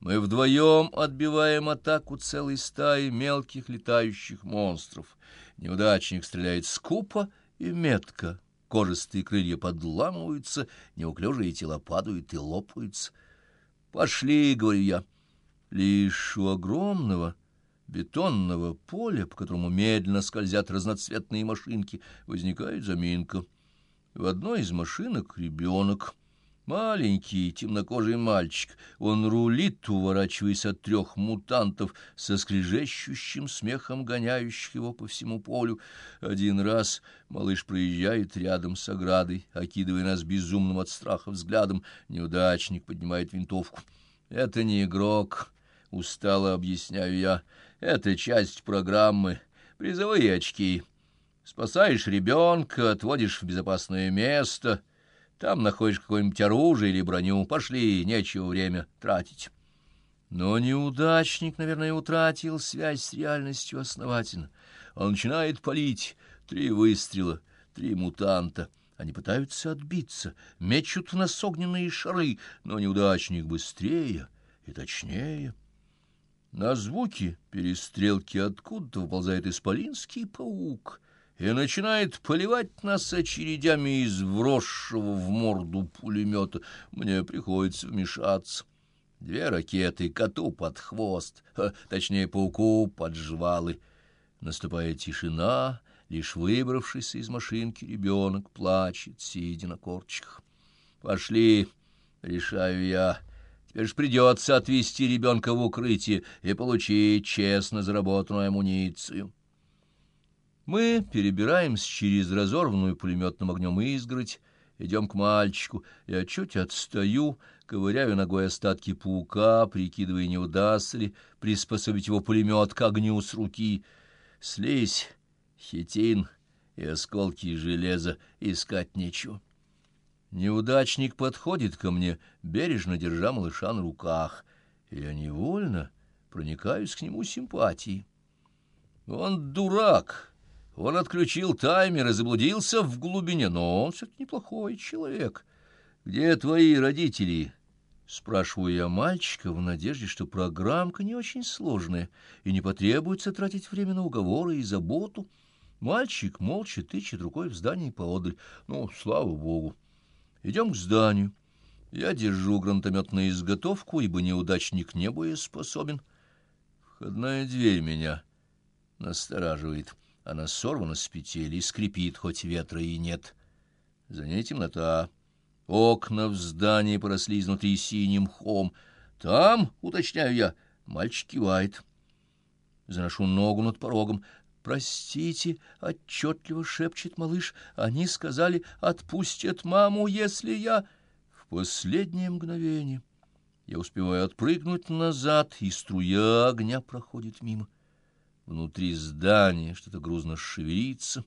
Мы вдвоем отбиваем атаку целой стаи мелких летающих монстров. Неудачник стреляет скупо и метко. Кожистые крылья подламываются, неуклюжие тела падают и лопаются. «Пошли», — говорю я. Лишь у огромного бетонного поля, по которому медленно скользят разноцветные машинки, возникает заминка. В одной из машинок ребенок — Маленький темнокожий мальчик, он рулит, уворачиваясь от трех мутантов, со скрежещущим смехом гоняющих его по всему полю. Один раз малыш проезжает рядом с оградой, окидывая нас безумным от страха взглядом. Неудачник поднимает винтовку. «Это не игрок», — устало объясняю я. «Это часть программы, призовые очки. Спасаешь ребенка, отводишь в безопасное место». Там находишь какое-нибудь оружие или броню. Пошли, нечего время тратить. Но неудачник, наверное, утратил связь с реальностью основательно. Он начинает палить. Три выстрела, три мутанта. Они пытаются отбиться, мечут в нас огненные шары, но неудачник быстрее и точнее. На звуки перестрелки откуда-то выползает исполинский паук — и начинает поливать нас очередями из вросшего в морду пулемета. Мне приходится вмешаться. Две ракеты коту под хвост, точнее, пауку под жвалы. Наступает тишина, лишь выбравшийся из машинки ребенок плачет, сидя на корчиках. «Пошли!» — решаю я. «Теперь ж придется отвезти ребенка в укрытие и получить честно заработанную амуницию». Мы перебираемся через разорванную пулеметным огнем изгородь, идем к мальчику. Я чуть отстаю, ковыряю ногой остатки паука, прикидывая, не удастся ли приспособить его пулемет к огню с руки. Слизь, хитин и осколки железа искать нечего. Неудачник подходит ко мне, бережно держа малыша на руках, я невольно проникаюсь к нему симпатией. Он дурак, он отключил таймер и заблудился в глубине, но он все-таки неплохой человек. Где твои родители?» Спрашиваю я мальчика в надежде, что программка не очень сложная и не потребуется тратить время на уговоры и заботу. Мальчик молча тычет рукой в здании поодаль. Ну, слава богу. Идем к зданию. Я держу гранатомет на изготовку, ибо неудачник не боеспособен. Входная дверь меня настораживает. Она сорвана с петель и скрипит, хоть ветра и нет. За ней темнота. Окна в здании поросли изнутри синим хом. Там, уточняю я, мальчик кивает. Заношу ногу над порогом. «Простите», — отчетливо шепчет малыш, — «они сказали, отпустят маму, если я...» В последнее мгновение я успеваю отпрыгнуть назад, и струя огня проходит мимо. Внутри здания что-то грузно шевелится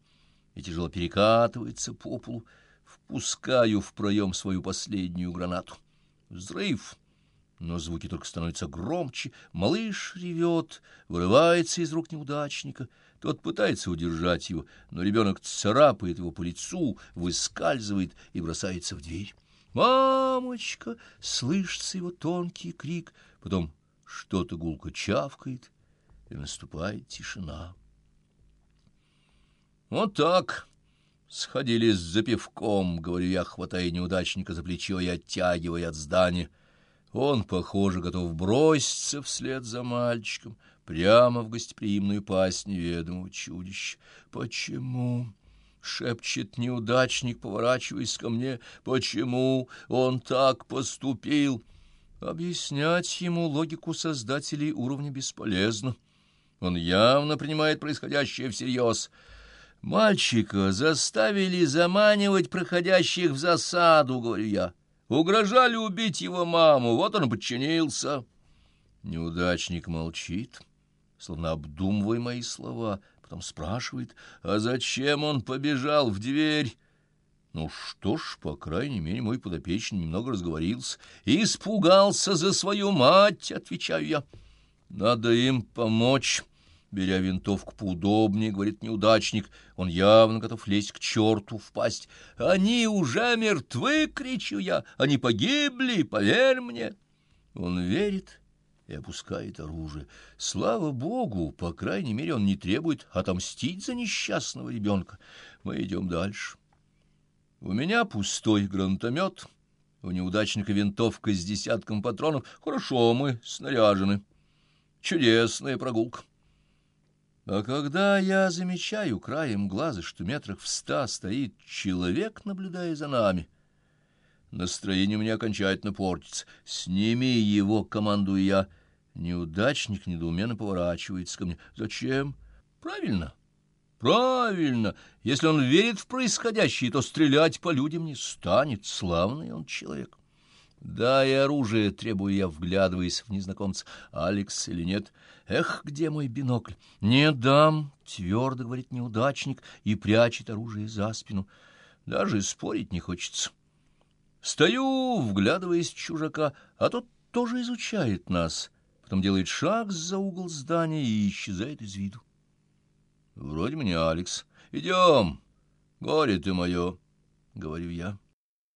и тяжело перекатывается по полу. Впускаю в проем свою последнюю гранату. Взрыв! Но звуки только становятся громче. Малыш ревет, вырывается из рук неудачника. Тот пытается удержать его, но ребенок царапает его по лицу, выскальзывает и бросается в дверь. «Мамочка!» — слышится его тонкий крик. Потом что-то гулко чавкает, и наступает тишина. Вот так сходили с запивком, говорю я, хватая неудачника за плечо и оттягивая от здания. Он, похоже, готов броситься вслед за мальчиком прямо в гостеприимную пасть неведомого чудища. Почему? — шепчет неудачник, поворачиваясь ко мне. «Почему он так поступил?» Объяснять ему логику создателей уровня бесполезно. Он явно принимает происходящее всерьез. Мальчика заставили заманивать проходящих в засаду, говорю я. Угрожали убить его маму, вот он подчинился. Неудачник молчит, словно обдумывая мои слова, потом спрашивает, а зачем он побежал в дверь? Ну что ж, по крайней мере, мой подопечный немного разговорился. «Испугался за свою мать», — отвечаю я. «Надо им помочь». Беря винтовку поудобнее, говорит неудачник, он явно готов лезть к черту в пасть. «Они уже мертвы!» — кричу я. «Они погибли, поверь мне!» Он верит и опускает оружие. Слава богу, по крайней мере, он не требует отомстить за несчастного ребенка. Мы идем дальше. У меня пустой гранатомет, у неудачника винтовка с десятком патронов. Хорошо, мы снаряжены. Чудесная прогулка. А когда я замечаю краем глаза, что метрах в ста стоит человек, наблюдая за нами, настроение у меня окончательно портится. Сними его, командую я. Неудачник недоуменно поворачивается ко мне. Зачем? Правильно. Правильно. Если он верит в происходящее, то стрелять по людям не станет. Славный он человек. Дай оружие, требую я, вглядываясь в незнакомца. Алекс или нет? Эх, где мой бинокль? Не дам, твердо говорит неудачник и прячет оружие за спину. Даже спорить не хочется. Стою, вглядываясь в чужака, а тот тоже изучает нас. Потом делает шаг за угол здания и исчезает из виду. Вроде мне Алекс. Идем, горе ты мое, — говорю я.